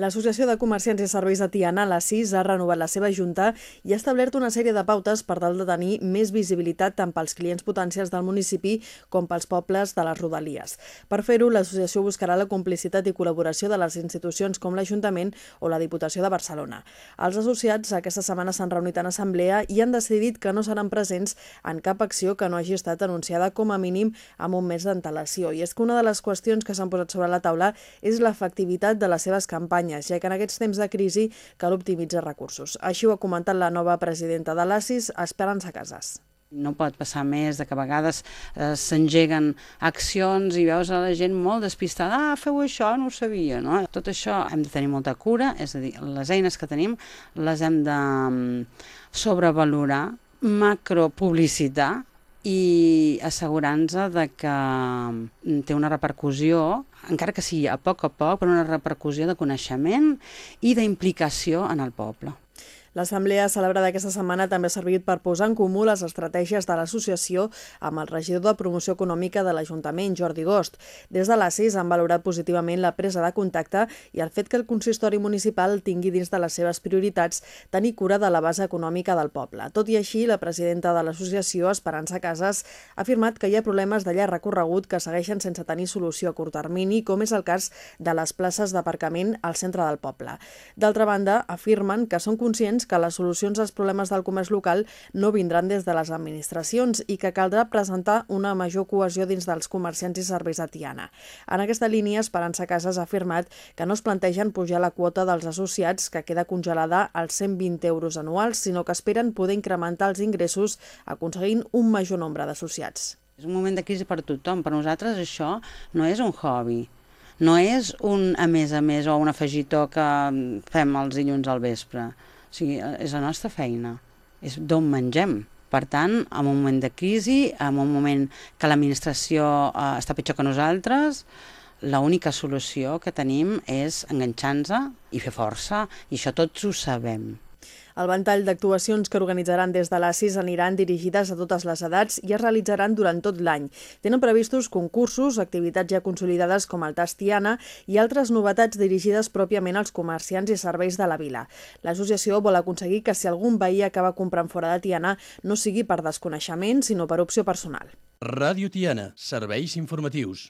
L'Associació de Comerciants i Serveis de Tiana, la CIS, ha renovat la seva junta i ha establert una sèrie de pautes per tal de tenir més visibilitat tant pels clients potencials del municipi com pels pobles de les rodalies. Per fer-ho, l'associació buscarà la complicitat i col·laboració de les institucions com l'Ajuntament o la Diputació de Barcelona. Els associats aquesta setmana s'han reunit en assemblea i han decidit que no seran presents en cap acció que no hagi estat anunciada com a mínim amb un mes d'antelació. I és que una de les qüestions que s'han posat sobre la taula és l'efectivitat de les seves campanyes campanyes, ja que en aquests temps de crisi cal optimitzar recursos. Així ho ha comentat la nova presidenta de l'ASIS, Esperança Casas. No pot passar més de que a vegades eh, s'engeguen accions i veus a la gent molt despistada, ah, feu això, no ho sabia, no? Tot això hem de tenir molta cura, és a dir, les eines que tenim les hem de mm, sobrevalorar, macropublicitar i assegurant-se de que mm, té una repercussió, encara que sigui a poc a poc, però una repercussió de coneixement i d'implicació en el poble. L'assemblea celebrada aquesta setmana també ha servit per posar en comú les estratègies de l'associació amb el regidor de promoció econòmica de l'Ajuntament, Jordi Gost. Des de l'ACIS han valorat positivament la presa de contacte i el fet que el consistori municipal tingui dins de les seves prioritats tenir cura de la base econòmica del poble. Tot i així, la presidenta de l'associació, Esperança Casas, ha afirmat que hi ha problemes llarg recorregut que segueixen sense tenir solució a curt termini, com és el cas de les places d'aparcament al centre del poble. D'altra banda, afirmen que són conscients conscients que les solucions als problemes del comerç local no vindran des de les administracions i que caldrà presentar una major cohesió dins dels comerciants i serveis a Tiana. En aquesta línia, Esperança Casas ha afirmat que no es plantegen pujar la quota dels associats, que queda congelada als 120 euros anuals, sinó que esperen poder incrementar els ingressos aconseguint un major nombre d'associats. És un moment de crisi per tothom. Per nosaltres això no és un hobby, no és un a més a més o un afegitó que fem els dilluns al vespre. O sigui, és la nostra feina, és d'on mengem. Per tant, en un moment de crisi, en un moment que l'administració eh, està pitjor que nosaltres, l'única solució que tenim és enganxar-nos i fer força, i això tots ho sabem. El ventall d'actuacions que organitzaran des de l'ACIS aniran dirigides a totes les edats i es realitzaran durant tot l'any. Tenen previstos concursos, activitats ja consolidades com el Tastiana i altres novetats dirigides pròpiament als comerciants i serveis de la vila. L'associació vol aconseguir que si algun veí acaba comprant fora de Tiana no sigui per desconeixement, sinó per opció personal. Ràdio Tiana, serveis informatius.